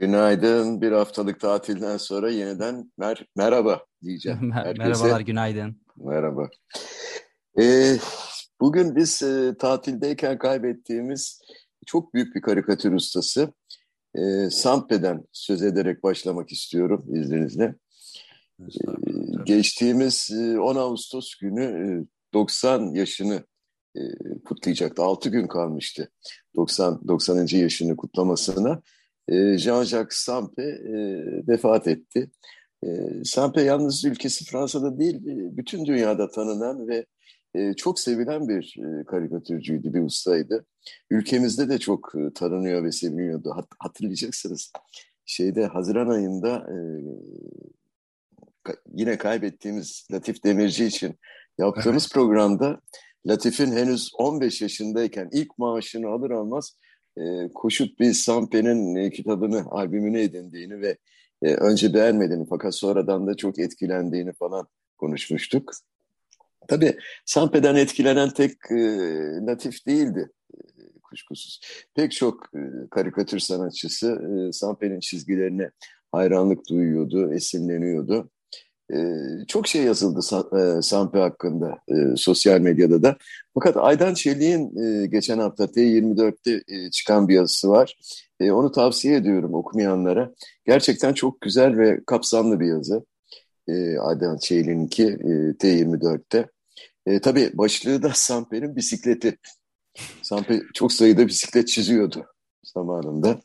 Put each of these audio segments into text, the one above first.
Günaydın. Bir haftalık tatilden sonra yeniden mer merhaba diyeceğim. Herkese. Merhabalar, günaydın. Merhaba. Ee, bugün biz e, tatildeyken kaybettiğimiz çok büyük bir karikatür ustası e, Sampe'den söz ederek başlamak istiyorum izninizle. Ee, geçtiğimiz 10 e, Ağustos günü e, 90 yaşını e, kutlayacaktı. 6 gün kalmıştı 90 90. yaşını kutlamasına. E, Jean-Jacques Sampe vefat etti. E, Sampe yalnız ülkesi Fransa'da değil, e, bütün dünyada tanınan ve e, çok sevilen bir e, karikatürcüydü, bir ustaydı. Ülkemizde de çok tanınıyor ve seviliyordu. Hat hatırlayacaksınız. Şeyde Haziran ayında yine kaybettiğimiz Latif Demirci için yaptığımız programda Latif'in henüz 15 yaşındayken ilk maaşını alır almaz e, koşup bir Sampe'nin e, kitabını, albümünü edindiğini ve e, önce beğenmediğini fakat sonradan da çok etkilendiğini falan konuşmuştuk. Tabii Sampe'den etkilenen tek e, Latif değildi e, kuşkusuz. Pek çok e, karikatür sanatçısı e, Sampe'nin çizgilerine hayranlık duyuyordu, esinleniyordu. Ee, çok şey yazıldı e, hakkında e, sosyal medyada da. Fakat Aydan Çelik'in e, geçen hafta T24'te çıkan bir yazısı var. onu tavsiye ediyorum okumayanlara. Gerçekten çok güzel ve kapsamlı bir yazı. Aydan Çelik'inki T24'te. E, tabii başlığı da Sampe'nin bisikleti. Sampe çok sayıda bisiklet çiziyordu zamanında.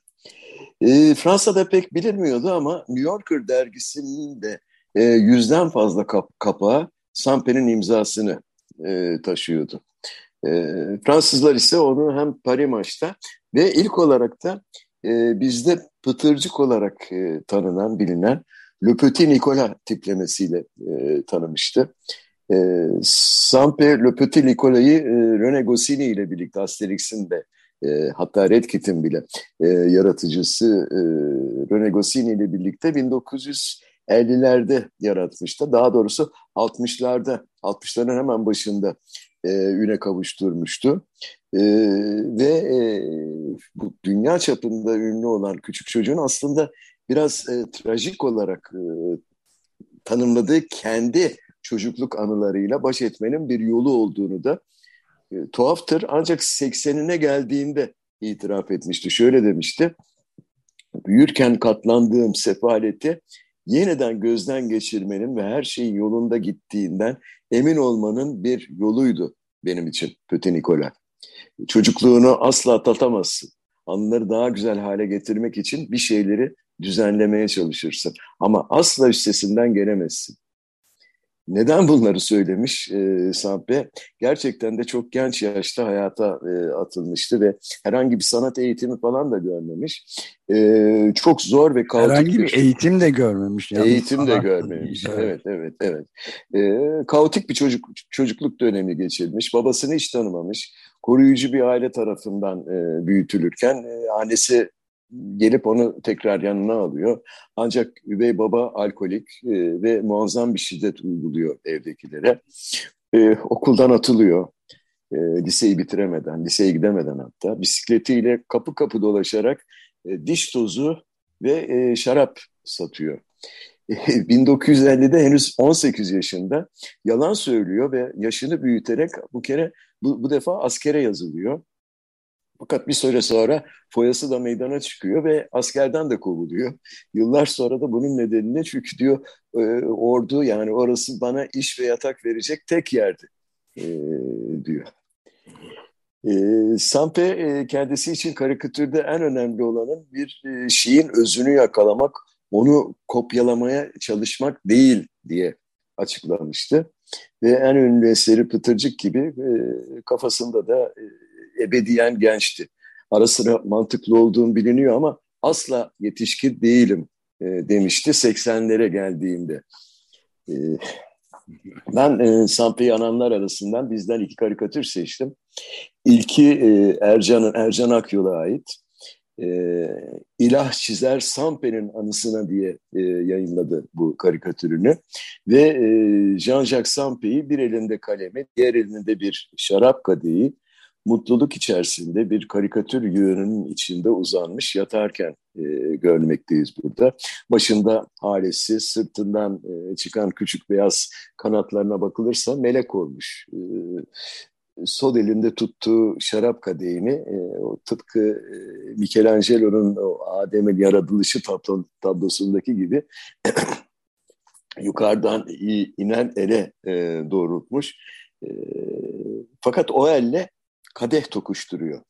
E, Fransa'da pek bilinmiyordu ama New Yorker dergisinin de e, yüzden fazla kap kapağı Sampe'nin imzasını e, taşıyordu. E, Fransızlar ise onu hem Paris maçta ve ilk olarak da e, bizde pıtırcık olarak e, tanınan, bilinen Le Petit Nicolas tiplemesiyle e, tanımıştı. E, Sampe Le Petit Nicolas'ı e, René Goscinny ile birlikte Asterix'in de e, hatta Red Kit'in bile e, yaratıcısı e, René Goscinny ile birlikte 1900 50'lerde yaratmıştı. Daha doğrusu 60'larda, 60'ların hemen başında e, üne kavuşturmuştu. E, ve e, bu dünya çapında ünlü olan küçük çocuğun aslında biraz e, trajik olarak e, tanımladığı kendi çocukluk anılarıyla baş etmenin bir yolu olduğunu da e, tuhaftır. Ancak 80'ine geldiğinde itiraf etmişti. Şöyle demişti. Büyürken katlandığım sefaleti yeniden gözden geçirmenin ve her şeyin yolunda gittiğinden emin olmanın bir yoluydu benim için Pöte Nikola. Çocukluğunu asla atlatamazsın. Anıları daha güzel hale getirmek için bir şeyleri düzenlemeye çalışırsın. Ama asla üstesinden gelemezsin. Neden bunları söylemiş e, Sampe? Gerçekten de çok genç yaşta hayata e, atılmıştı ve herhangi bir sanat eğitimi falan da görmemiş. E, çok zor ve kaotik Herhangi bir eğitim de görmemiş. Eğitim de görmemiş. Evet, evet, evet. evet. E, kaotik bir çocuk çocukluk dönemi geçirmiş. Babasını hiç tanımamış. Koruyucu bir aile tarafından e, büyütülürken e, annesi gelip onu tekrar yanına alıyor. Ancak üvey baba alkolik e, ve muazzam bir şiddet uyguluyor evdekilere. E, okuldan atılıyor. E, liseyi bitiremeden, liseye gidemeden hatta bisikletiyle kapı kapı dolaşarak e, diş tozu ve e, şarap satıyor. 1950'de henüz 18 yaşında yalan söylüyor ve yaşını büyüterek bu kere bu, bu defa askere yazılıyor. Fakat bir süre sonra foyası da meydana çıkıyor ve askerden de kovuluyor. Yıllar sonra da bunun nedeniyle çünkü diyor e, ordu yani orası bana iş ve yatak verecek tek yerdi e, diyor. E, Sampe e, kendisi için karikatürde en önemli olanın bir e, şeyin özünü yakalamak, onu kopyalamaya çalışmak değil diye açıklamıştı. Ve en ünlü eseri Pıtırcık gibi e, kafasında da e, ebediyen gençti. Ara sıra mantıklı olduğum biliniyor ama asla yetişkin değilim e, demişti 80'lere geldiğinde. E, Ben e, Sampe'yi ananlar arasından bizden iki karikatür seçtim. İlki e, Ercan'ın Ercan Akyol'a ait. E, İlah çizer Sampe'nin anısına diye e, yayınladı bu karikatürünü. Ve e, Jean-Jacques Sampe'yi bir elinde kalemi, diğer elinde bir şarap kadehi, mutluluk içerisinde bir karikatür yığınının içinde uzanmış yatarken e, görmekteyiz burada. Başında halesi, sırtından e, çıkan küçük beyaz kanatlarına bakılırsa melek olmuş. E, sol elinde tuttuğu şarap kadehini e, o tıpkı e, Michelangelo'nun Adem'in yaratılışı tablo, tablosundaki gibi yukarıdan inen ele e, doğrultmuş. E, fakat o elle kadeh tokuşturuyor.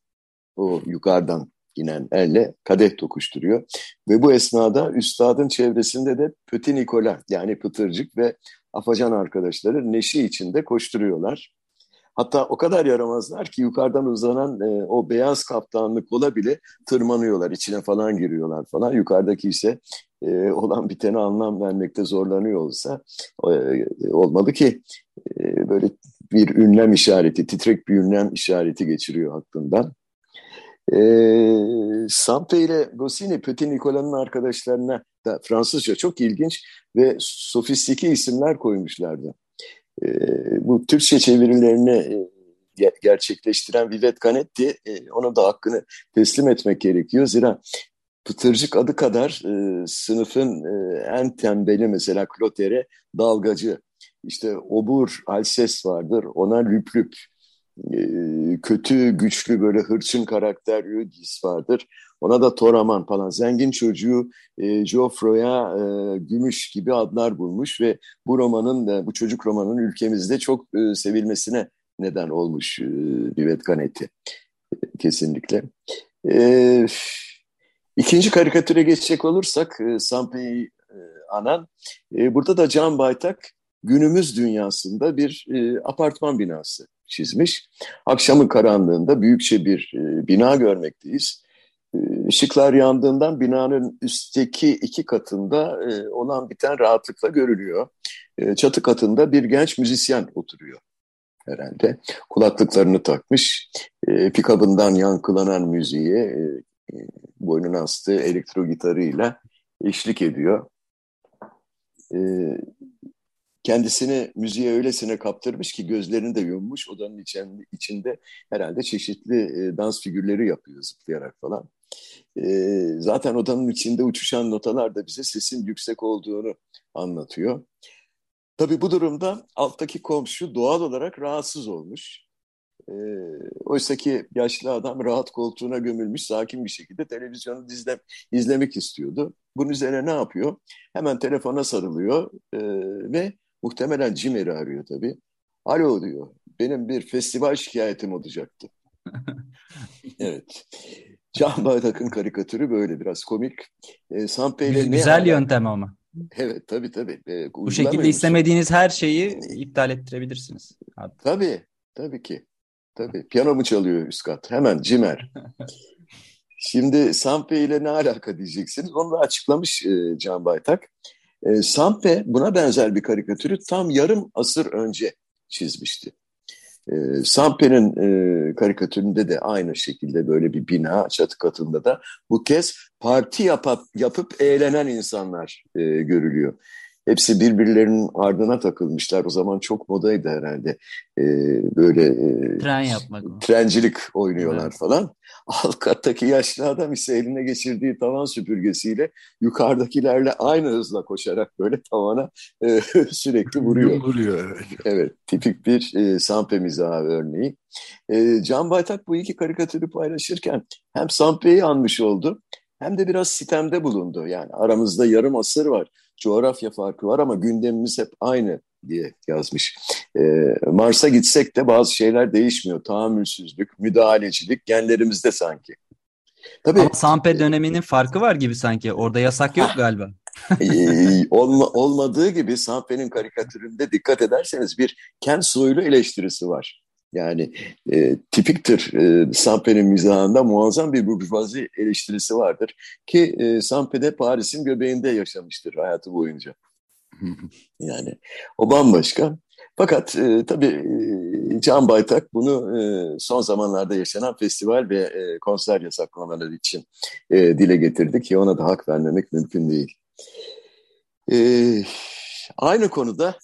O yukarıdan inen elle kadeh tokuşturuyor. Ve bu esnada üstadın çevresinde de Pöti Nikola yani Pıtırcık ve Afacan arkadaşları neşi içinde koşturuyorlar. Hatta o kadar yaramazlar ki yukarıdan uzanan e, o beyaz kaptanlı kola bile tırmanıyorlar, içine falan giriyorlar falan. Yukarıdaki ise e, olan bitene anlam vermekte zorlanıyor olsa e, olmalı ki e, böyle bir ünlem işareti, titrek bir ünlem işareti geçiriyor aklından. E, Sampe ile Goscinny, Petit Nicolas'ın arkadaşlarına da Fransızca çok ilginç ve sofistike isimler koymuşlardı. E, bu Türkçe çevirilerini e, gerçekleştiren Vivet Canetti e, ona da hakkını teslim etmek gerekiyor. Zira Pıtırcık adı kadar e, sınıfın e, en tembeli mesela Kloter'e dalgacı. İşte obur, alses vardır, ona lüp lüp. E, kötü, güçlü böyle hırçın karakter Yudis vardır. Ona da Toraman falan. Zengin çocuğu e, Geoffroy'a e, Gümüş gibi adlar bulmuş ve bu romanın, da bu çocuk romanın ülkemizde çok e, sevilmesine neden olmuş e, Vivet Canetti. E, kesinlikle. E, ikinci karikatüre geçecek olursak e, Sampe'yi e, anan, e, burada da Can Baytak günümüz dünyasında bir e, apartman binası çizmiş. Akşamın karanlığında büyükçe bir e, bina görmekteyiz. Işıklar yandığından binanın üstteki iki katında e, olan biten rahatlıkla görülüyor. E, çatı katında bir genç müzisyen oturuyor herhalde. Kulaklıklarını takmış, e, pikabından yankılanan müziğe e, e, boynuna astığı elektro gitarıyla eşlik ediyor. E, kendisini müziğe öylesine kaptırmış ki gözlerini de yummuş. Odanın içinde herhalde çeşitli e, dans figürleri yapıyor zıplayarak falan. E, zaten odanın içinde uçuşan notalar da bize sesin yüksek olduğunu anlatıyor. Tabii bu durumda alttaki komşu doğal olarak rahatsız olmuş. E, Oysa ki yaşlı adam rahat koltuğuna gömülmüş sakin bir şekilde televizyonu izle, izlemek istiyordu. Bunun üzerine ne yapıyor? Hemen telefona sarılıyor e, ve muhtemelen Cimer'i arıyor tabii. Alo diyor. Benim bir festival şikayetim olacaktı. evet. Can Bardak'ın karikatürü böyle biraz komik. E, Sampe ile Güzel hala... yöntem ama. Evet tabii tabii. E, Bu şekilde istemediğiniz her şeyi iptal ettirebilirsiniz. Abi. Tabii tabii ki. Tabii piyano mu çalıyor üst kat? Hemen Cimer. Şimdi Sampe ile ne alaka diyeceksiniz. Onu da açıklamış e, Can Baytak. E, Sampe buna benzer bir karikatürü tam yarım asır önce çizmişti. E, Sampe'nin e, karikatüründe de aynı şekilde böyle bir bina çatı katında da bu kez parti yapıp, yapıp eğlenen insanlar e, görülüyor. Hepsi birbirlerinin ardına takılmışlar. O zaman çok modaydı herhalde. Ee, böyle e, tren yapmak. Trencilik oynuyorlar evet. falan. Alt kattaki yaşlı adam ise eline geçirdiği tavan süpürgesiyle yukarıdakilerle aynı hızla koşarak böyle tavana e, sürekli vuruyor. vuruyor evet. Evet, tipik bir e, Sampe mizahı örneği. E, Can Baytak bu iki karikatürü paylaşırken hem Sampe'yi anmış oldu hem de biraz sitemde bulundu. Yani aramızda yarım asır var coğrafya farkı var ama gündemimiz hep aynı diye yazmış. Ee, Mars'a gitsek de bazı şeyler değişmiyor. Tahammülsüzlük, müdahalecilik genlerimizde sanki. Tabii, Ama Sampe döneminin farkı var gibi sanki. Orada yasak yok galiba. olma, olmadığı gibi Sampe'nin karikatüründe dikkat ederseniz bir kent soylu eleştirisi var. Yani e, tipiktir e, Sampe'nin mizahında muazzam bir burjuvazi eleştirisi vardır. Ki e, Sampe de Paris'in göbeğinde yaşamıştır hayatı boyunca. Yani o bambaşka. Fakat e, tabii e, Can Baytak bunu e, son zamanlarda yaşanan festival ve e, konser yasaklamaları için e, dile getirdi ki ona da hak vermemek mümkün değil. E, aynı konuda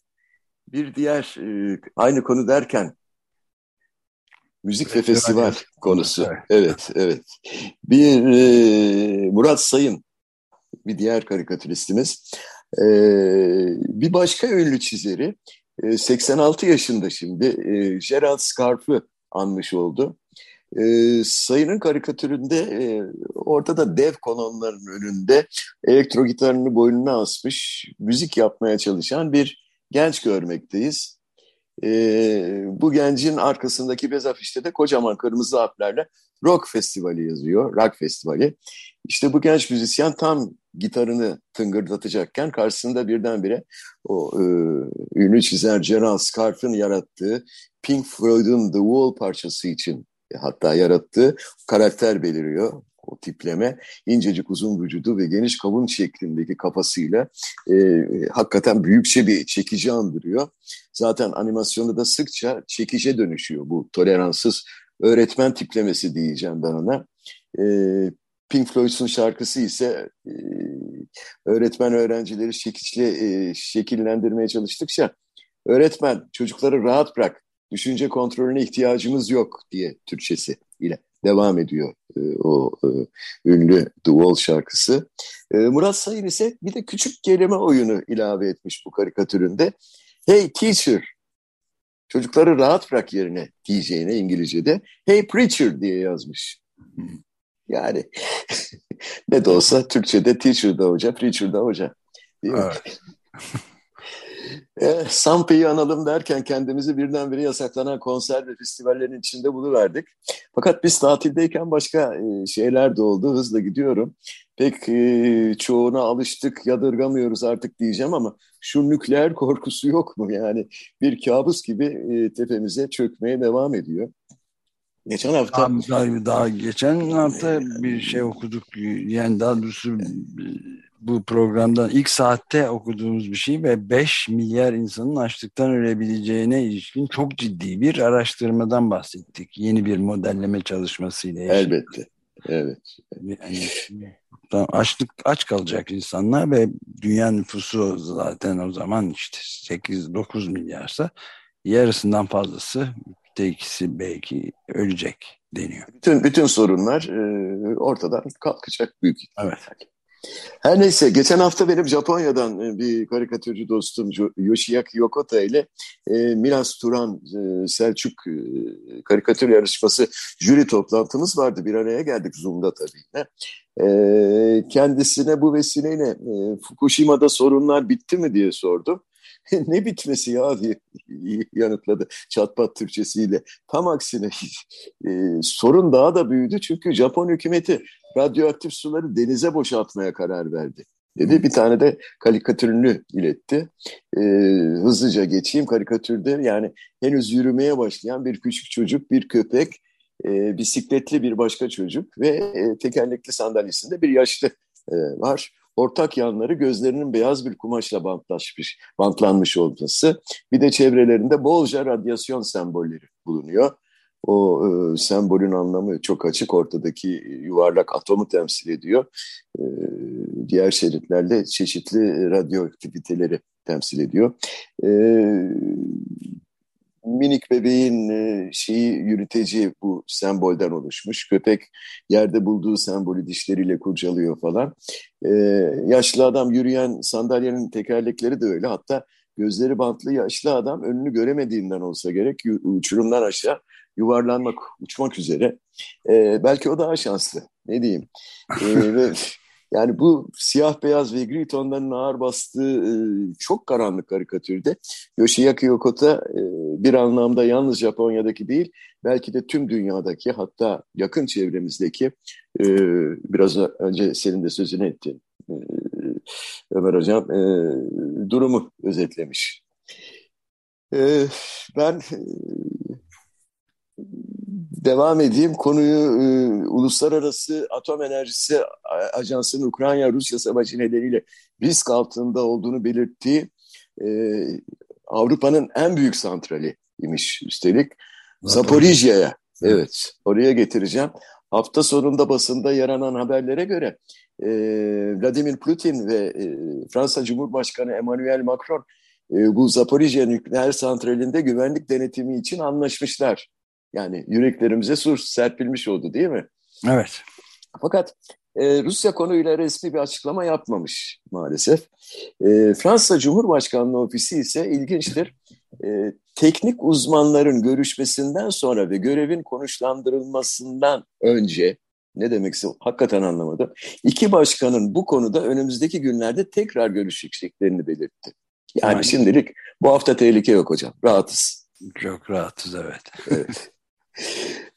bir diğer, e, aynı konu derken müzik ve festival konusu. Evet, evet. Bir e, Murat Sayın, bir diğer karikatüristimiz. E, bir başka ünlü çizeri 86 ee, yaşında şimdi e, Gerald Scarf'ı anmış oldu. E, sayının karikatüründe e, ortada dev kolonların önünde elektro gitarını boynuna asmış, müzik yapmaya çalışan bir genç görmekteyiz. E, bu gencin arkasındaki bez afişte de kocaman kırmızı harflerle Rock Festivali yazıyor, Rock Festivali. İşte bu genç müzisyen tam gitarını tıngırdatacakken karşısında birdenbire o e, ünlü çizer Gerald Scarf'ın yarattığı Pink Floyd'un The Wall parçası için e, hatta yarattığı karakter beliriyor. O tipleme incecik uzun vücudu ve geniş kavun şeklindeki kafasıyla e, hakikaten büyükçe bir çekici andırıyor. Zaten animasyonda da sıkça çekice dönüşüyor bu toleranssız öğretmen tiplemesi diyeceğim ben ona. E, Pink Floyd'un şarkısı ise e, öğretmen öğrencileri şekilli e, şekillendirmeye çalıştıkça öğretmen çocukları rahat bırak, düşünce kontrolüne ihtiyacımız yok diye Türkçesi ile devam ediyor e, o e, ünlü The Wall şarkısı. E, Murat Sayın ise bir de küçük kelime oyunu ilave etmiş bu karikatüründe. Hey teacher, çocukları rahat bırak yerine diyeceğine İngilizce'de Hey preacher diye yazmış. Yani ne de olsa Türkçe'de teacher da hoca, preacher da hoca. Değil mi? Evet. e, analım derken kendimizi birdenbire yasaklanan konser ve festivallerin içinde buluverdik. Fakat biz tatildeyken başka e, şeyler de oldu. Hızla gidiyorum. Pek e, çoğuna alıştık, yadırgamıyoruz artık diyeceğim ama şu nükleer korkusu yok mu? Yani bir kabus gibi e, tepemize çökmeye devam ediyor. Geçen hafta daha, daha geçen hafta bir şey okuduk yani daha doğrusu bu programdan ilk saatte okuduğumuz bir şey ve 5 milyar insanın açlıktan ölebileceğine ilişkin çok ciddi bir araştırmadan bahsettik. Yeni bir modelleme çalışmasıyla. Elbette. Evet. Yani, açlık aç kalacak insanlar ve dünya nüfusu zaten o zaman işte 8-9 milyarsa yarısından fazlası üçte ikisi belki ölecek deniyor. Bütün bütün sorunlar e, ortadan kalkacak büyük Evet. Her neyse geçen hafta benim Japonya'dan e, bir karikatürcü dostum Yoshiaki Yokota ile e, Milas Turan e, Selçuk e, karikatür yarışması jüri toplantımız vardı. Bir araya geldik Zoom'da tabii. E, kendisine bu vesileyle e, Fukushima'da sorunlar bitti mi diye sordum. ne bitmesi ya diye yanıtladı çatpat Türkçesiyle. Tam aksine e, sorun daha da büyüdü çünkü Japon hükümeti radyoaktif suları denize boşaltmaya karar verdi. Dedi bir tane de karikatürünü iletti. E, hızlıca geçeyim karikatürde yani henüz yürümeye başlayan bir küçük çocuk, bir köpek, e, bisikletli bir başka çocuk ve e, tekerlekli sandalyesinde bir yaşlı e, var ortak yanları gözlerinin beyaz bir kumaşla bantlaşmış, bantlanmış olması. Bir de çevrelerinde bolca radyasyon sembolleri bulunuyor. O e, sembolün anlamı çok açık. Ortadaki yuvarlak atomu temsil ediyor. E, diğer şeritlerle çeşitli radyoaktiviteleri temsil ediyor. E, minik bebeğin e, şeyi yürüteci bu sembolden oluşmuş. Köpek yerde bulduğu sembolü dişleriyle kurcalıyor falan. E, yaşlı adam yürüyen sandalyenin tekerlekleri de öyle. Hatta gözleri bantlı yaşlı adam önünü göremediğinden olsa gerek uçurumdan aşağı yuvarlanmak, uçmak üzere. E, belki o daha şanslı. Ne diyeyim? E, ve yani bu siyah beyaz ve gri tonların ağır bastığı e, çok karanlık karikatürde Yoshiaki Yokota e, bir anlamda yalnız Japonya'daki değil belki de tüm dünyadaki hatta yakın çevremizdeki e, biraz önce senin de sözünü ettin e, Ömer Hocam e, durumu özetlemiş. E, ben e, devam edeyim. Konuyu e, Uluslararası Atom Enerjisi Ajansı'nın Ukrayna-Rusya savaşı nedeniyle risk altında olduğunu belirttiği e, Avrupa'nın en büyük santrali imiş üstelik. Zaporijya'ya. Evet, oraya getireceğim. Hafta sonunda basında yer alan haberlere göre e, Vladimir Putin ve e, Fransa Cumhurbaşkanı Emmanuel Macron e, bu Zaporijya nükleer santralinde güvenlik denetimi için anlaşmışlar. Yani yüreklerimize sur serpilmiş oldu değil mi? Evet. Fakat e, Rusya konuyla resmi bir açıklama yapmamış maalesef. E, Fransa Cumhurbaşkanlığı Ofisi ise ilginçtir. E, teknik uzmanların görüşmesinden sonra ve görevin konuşlandırılmasından önce ne demekse hakikaten anlamadım. İki başkanın bu konuda önümüzdeki günlerde tekrar görüşeceklerini belirtti. Yani Aynen. şimdilik bu hafta tehlike yok hocam. Rahatız. Çok rahatız evet. evet.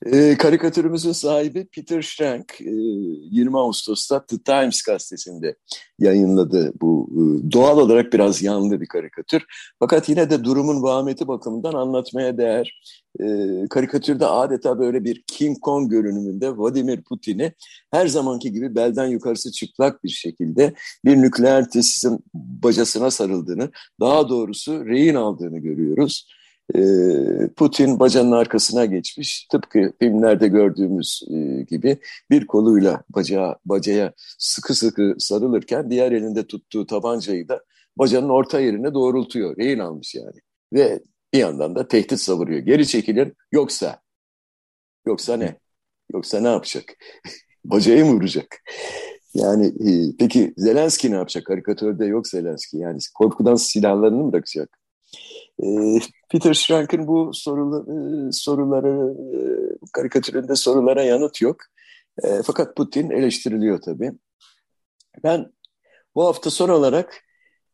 E, karikatürümüzün sahibi Peter Schrank e, 20 Ağustos'ta The Times gazetesinde yayınladı bu e, doğal olarak biraz yanlı bir karikatür. Fakat yine de durumun vahmeti bakımından anlatmaya değer. E, karikatürde adeta böyle bir King Kong görünümünde Vladimir Putin'i her zamanki gibi belden yukarısı çıplak bir şekilde bir nükleer tesisin bacasına sarıldığını, daha doğrusu rehin aldığını görüyoruz. Ee, Putin bacanın arkasına geçmiş. Tıpkı filmlerde gördüğümüz e, gibi bir koluyla bacağı, bacaya sıkı sıkı sarılırken diğer elinde tuttuğu tabancayı da bacanın orta yerine doğrultuyor. Rehin almış yani. Ve bir yandan da tehdit savuruyor. Geri çekilin yoksa. Yoksa ne? Yoksa ne yapacak? Bacayı mı vuracak? Yani e, peki Zelenski ne yapacak? Karikatörde yok Zelenski. Yani korkudan silahlarını mı bırakacak? Ee, Peter Schrank'ın bu soruları, soruları e, karikatüründe sorulara yanıt yok. E, fakat Putin eleştiriliyor tabii. Ben bu hafta son olarak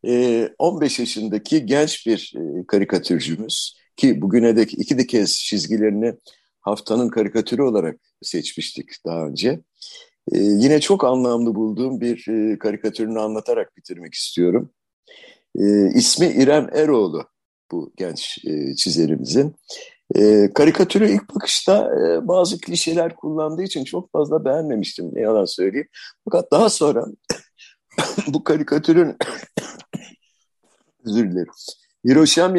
15 e, yaşındaki genç bir karikatürcümüz ki bugüne dek iki kez çizgilerini haftanın karikatürü olarak seçmiştik daha önce. yine çok anlamlı bulduğum bir karikatürünü anlatarak bitirmek istiyorum. İsmi İrem Eroğlu bu genç e, çizerimizin. E, karikatürü ilk bakışta e, bazı klişeler kullandığı için çok fazla beğenmemiştim ne yalan söyleyeyim. Fakat daha sonra bu karikatürün özür dilerim. Hiroşima,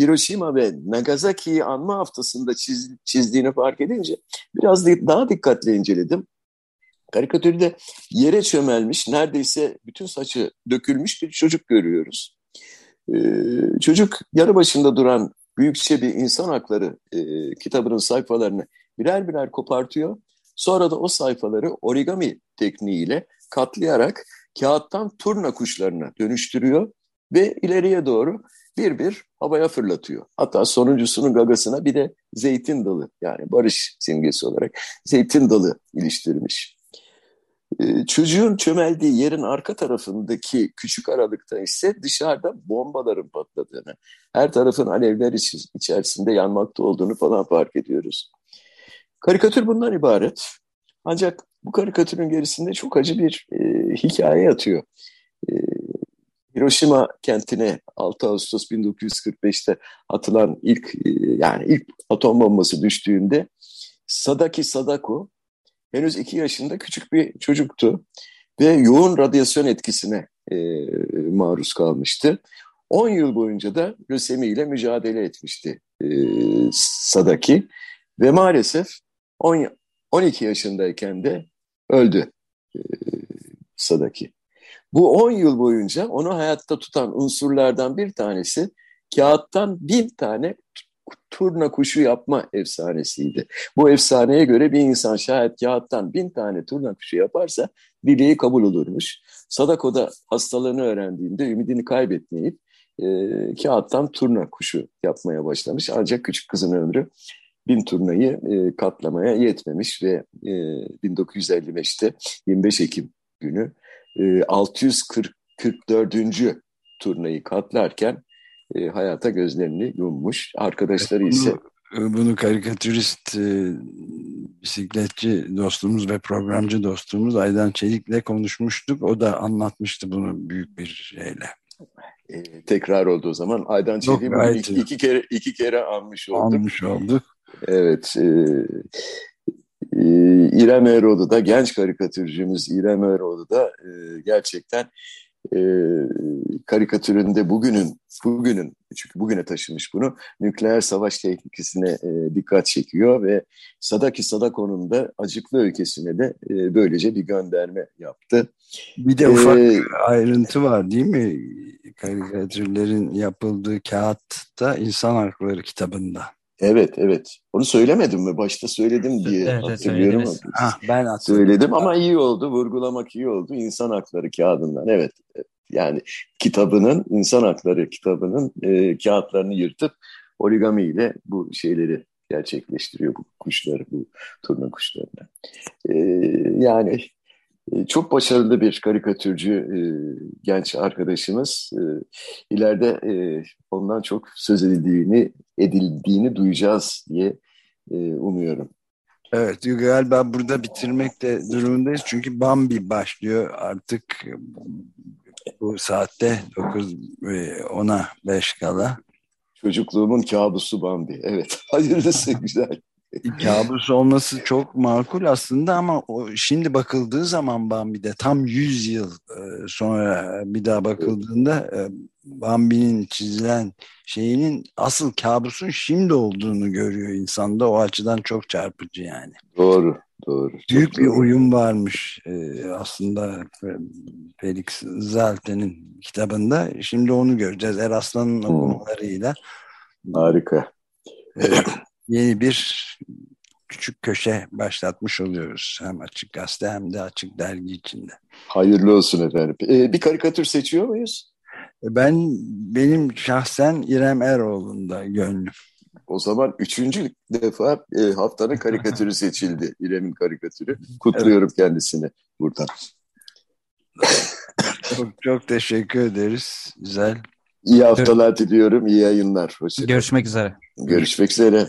Hiroşima ve Nagasaki'yi anma haftasında çiz, çizdiğini fark edince biraz daha dikkatli inceledim. Karikatürde yere çömelmiş, neredeyse bütün saçı dökülmüş bir çocuk görüyoruz. Ee, çocuk yarı başında duran büyükçe bir insan hakları e, kitabının sayfalarını birer birer kopartıyor. Sonra da o sayfaları origami tekniğiyle katlayarak kağıttan turna kuşlarına dönüştürüyor ve ileriye doğru bir bir havaya fırlatıyor. Hatta sonuncusunun gagasına bir de zeytin dalı yani barış simgesi olarak zeytin dalı iliştirmiş. Ee, çocuğun çömeldiği yerin arka tarafındaki küçük aralıkta ise dışarıda bombaların patladığını, her tarafın alevler iç içerisinde yanmakta olduğunu falan fark ediyoruz. Karikatür bundan ibaret. Ancak bu karikatürün gerisinde çok acı bir e, hikaye yatıyor. E, Hiroşima kentine 6 Ağustos 1945'te atılan ilk e, yani ilk atom bombası düştüğünde Sadaki Sadako henüz iki yaşında küçük bir çocuktu ve yoğun radyasyon etkisine e, maruz kalmıştı. 10 yıl boyunca da lösemi ile mücadele etmişti e, Sadaki ve maalesef 10, 12 yaşındayken de öldü e, Sadaki. Bu 10 yıl boyunca onu hayatta tutan unsurlardan bir tanesi kağıttan bin tane turna kuşu yapma efsanesiydi. Bu efsaneye göre bir insan şayet kağıttan bin tane turna kuşu yaparsa dileği kabul olurmuş. Sadako da hastalığını öğrendiğinde ümidini kaybetmeyip e, kağıttan turna kuşu yapmaya başlamış. Ancak küçük kızın ömrü bin turnayı e, katlamaya yetmemiş ve e, 1955'te 25 Ekim günü e, 644. turnayı katlarken e, hayata gözlerini yummuş. Arkadaşları ise... Bunu, bunu karikatürist, e, bisikletçi dostumuz ve programcı dostumuz Aydan Çelik'le konuşmuştuk. O da anlatmıştı bunu büyük bir şeyle. E, tekrar olduğu zaman Aydan Çelik'i iki, iki kere iki kere anmış olduk. Anmış olduk. Evet. E, e, İrem Eroğlu da genç karikatürcümüz İrem Eroğlu da e, gerçekten e, karikatüründe bugünün bugünün çünkü bugüne taşımış bunu nükleer savaş tehlikesine e, dikkat çekiyor ve Sadaki Sadako'nun da acıklı öykesine de e, böylece bir gönderme yaptı. Bir de ufak ee, ayrıntı var değil mi? Karikatürlerin yapıldığı kağıtta insan hakları kitabında. Evet, evet. Onu söylemedim mi? Başta söyledim diye evet, hatırlıyorum. Evet, ah, ben hatırladım. Söyledim ama iyi oldu. Vurgulamak iyi oldu. İnsan hakları kağıdından. Evet. Yani kitabının, insan hakları kitabının e, kağıtlarını yırtıp origami ile bu şeyleri gerçekleştiriyor bu kuşları, bu turna kuşlarını. E, yani e, çok başarılı bir karikatürcü e, genç arkadaşımız. E, ileride e, ondan çok söz edildiğini, edildiğini duyacağız diye e, umuyorum. Evet galiba burada bitirmek de durumundayız. Çünkü Bambi başlıyor artık bu saatte 9 10'a 5 kala. Çocukluğumun kabusu Bambi. Evet hayırlısı güzel. Kabus olması çok makul aslında ama o, şimdi bakıldığı zaman Bambi'de tam 100 yıl e, sonra bir daha bakıldığında e, Bambi'nin çizilen şeyinin asıl kabusun şimdi olduğunu görüyor insanda. O açıdan çok çarpıcı yani. Doğru, doğru. Büyük bir doğru. uyum varmış e, aslında Felix Zalte'nin kitabında. Şimdi onu göreceğiz Eraslan'ın okumalarıyla. Harika. Evet yeni bir küçük köşe başlatmış oluyoruz. Hem Açık Gazete hem de Açık Dergi içinde. Hayırlı olsun efendim. Ee, bir karikatür seçiyor muyuz? Ben benim şahsen İrem Eroğlu'nda gönlüm. O zaman üçüncü defa e, haftanın karikatürü seçildi. İrem'in karikatürü. Kutluyorum evet. kendisini buradan. çok, çok teşekkür ederiz. Güzel. İyi haftalar diliyorum. İyi yayınlar. Hoşçakalın. Görüşmek üzere. Görüşmek üzere.